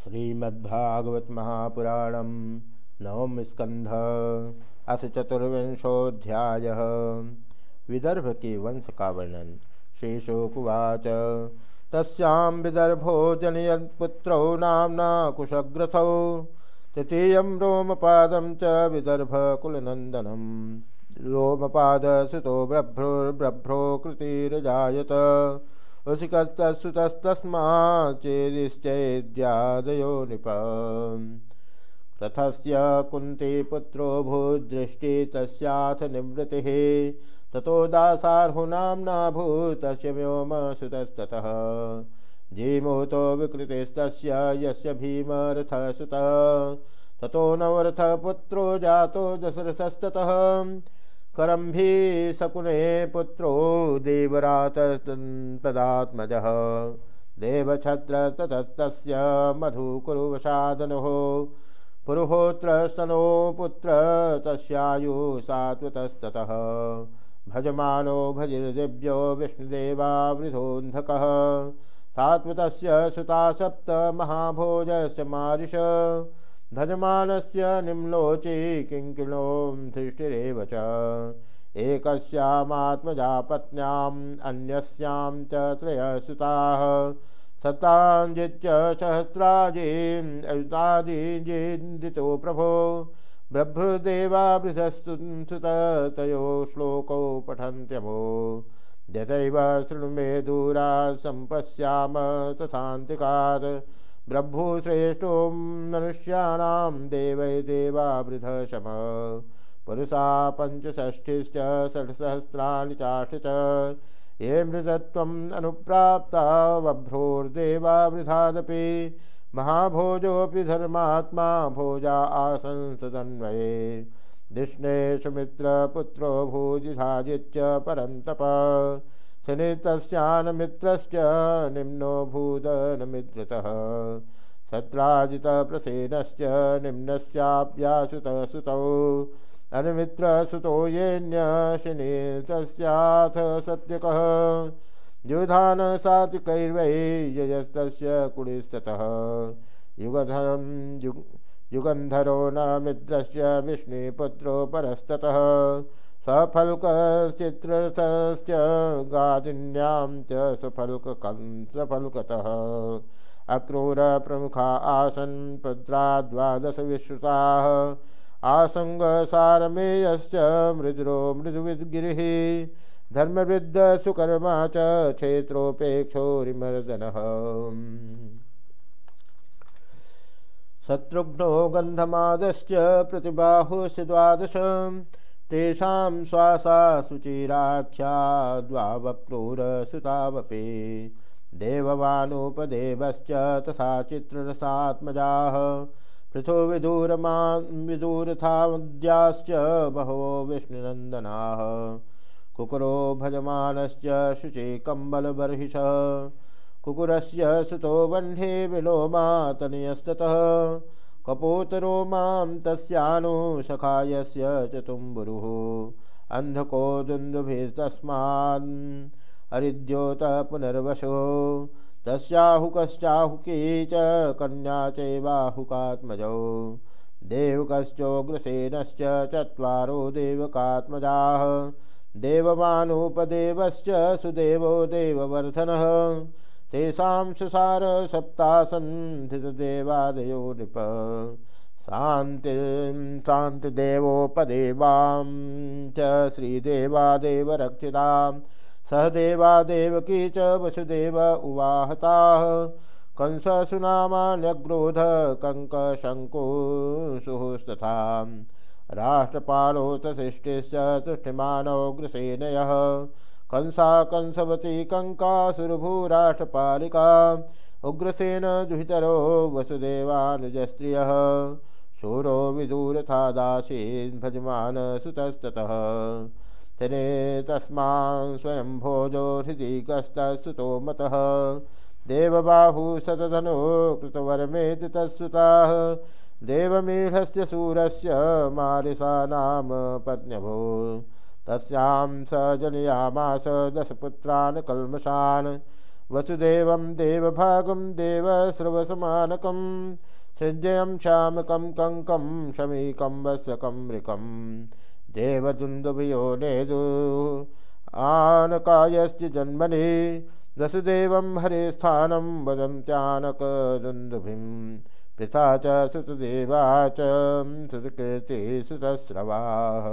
श्रीमद्भागवत महापुराण नवम स्कंध अथ चतुर्विंशोध्याय विदर्भ के वंश का वर्णन शेषोकुवाच। तस्यां विदर्भो जनयत्पुत्रौ नाम्ना कुशग्रथौ तृतीयं रोमपादं च विदर्भकुलनन्दनं। रोमपादसुतो ब्रभ्रुर्ब्रभ्रो कृतिरजायत। उसिकस्तस्तस्माच्चेदिश्चैद्यादयो नृप रथस्य कुन्ती पुत्रो भूदृष्टि तस्याथ निवृत्तिः ततो दासार्हुनाम्ना भूतस्य व्योमसुतस्ततः। जीमूतो विकृतिस्तस्य यस्य भीमरथसुतः। ततो नवरथपुत्रो जातो दशरथस्ततः। करम्भी शकुने पुत्रो देवरात तदात्मज देवछत्र ततस्तस्य मधुकुरुवसादनुः पुरुहोत्रस्तनो पुत्र तस्यायु सात्वतस्ततः। भजमानो भजिर्दिव्यो विष्णुदेवावृधोन्धकः। सात्वतस्य सुता सप्त महाभोजस्य मारिष। भजमानस्य निम्लोचे किङ्किणों सृष्टिरेव च। एकस्यामात्मजा पत्न्याम् अन्यस्यां च त्रयसुताः सताञ्जित्य सहस्राजीम् अयुतादिजिन्दितो प्रभो। बभ्रुदेवाभृशस्तु सुततयो श्लोकौ पठन्त्यमो। यथैव शृणु मे दूरा सम्पश्याम तथान्तिकात्। ब्रभ्भुश्रेष्ठो मनुष्याणां देवैर्देवावृध शम। पुरुषा पञ्चषष्ठिश्च षट्सहस्राणि चाष्ट ये मृतत्वम् अनुप्राप्ता बभ्रोर्देवावृथादपि महाभोजोऽपि धर्मात्मा भोजा आसंसदन्वये कृष्णे सुमित्रपुत्रो भूजिधाजिच्च परन्तप। शनितस्यानमित्रश्च निम्नो भूदनमित्रतः सत्राजितप्रसेनश्च निम्नस्याप्यासुतः सुतौ अनुमित्रसुतो येन्य शनितस्याथ सत्यकः। युधान सात्विकैर्वै यजस्तस्य कुडिस्ततः युगधरं युग युगन्धरो न मित्रस्य विष्णुपुत्रो परस्ततः। सफल्कश्चित्ररथश्च गादिन्यां च सफल्ककं सफल्कतः अक्रूरप्रमुखा आसन् पुत्रा द्वादशविश्रुताः आसङ्गसारमेयश्च मृदुरो मृदुविद्गिरिः। धर्मवृद्धसुकर्मा च क्षेत्रोपेक्षोरिमर्दनः शत्रुघ्नो गन्धमादश्च प्रतिबाहुश्च द्वादश तेषां श्वासा सुचिराख्या द्वावक्रूरसुतावपे देववानुपदेवश्च तथा चित्ररसात्मजाः। पृथो विदूरमा विदूरथाद्याश्च बहवो विष्णुनन्दनाः। कुकुरो भजमानश्च शुचि कम्बलबर्हिषः कुकुरस्य सुतो वह्ने विलोमा तनयस्ततः। कपोतरो माँ तस्यानु सखायस्य च तुम्बुरुः अन्धको दुन्दुभिस्तस्मान् हरिद्योत पुनर्वशो। तस्याहुकश्चाहुकी च कन्या चैवाहुकात्मजौ। देवकश्चोग्रसेनश्च चत्वारो देवकात्मजाः। देवमानुपदेवश्च सुदेवो देववर्धनः। तेषां सुसार सप्तासन्धितदेवादयो नृप शान्तिं शान्तिदेवोपदेवां च श्रीदेवादेवरक्षितां। सह देवादेवकी च वसुदेव उवाहताः। कंससुनामान्यग्रोध कङ्कशङ्कुशुस्तथा राष्ट्रपालोऽथ सृष्टिश्च तुष्टिमानोग्रसेनयः कंसा कंसवती कंकासुरभूराष्ट्रपालिका उग्रसेन दुहितरो वसुदेवानुजस्त्रियः शूरो विदूरथा दासीन् भजमान सुतस्ततः। तने तस्मान् स्वयं भोजो हृदिकस्तस्तुतो मतः। देवबाहु शतधनो कृतवर्मेति तत्सुताः। देवमीढस्य सूरस्य मारिसा नाम पत्न्यभो तस्यां स जनयामास दशपुत्रान् कल्मषान्। वसुदेवं देवभागं देवस्रवसमानकं सृजयं श्यामकं कङ्कं शमीकं वस्यकं मृकं देवदुन्दुभयो नेदु। आनकायस्य जन्मनि। वसुदेवं हरे स्थानं वदन्त्यानकदुन्दुभिं पिता च सुतदेवा च सुतकृति सुतस्रवाः।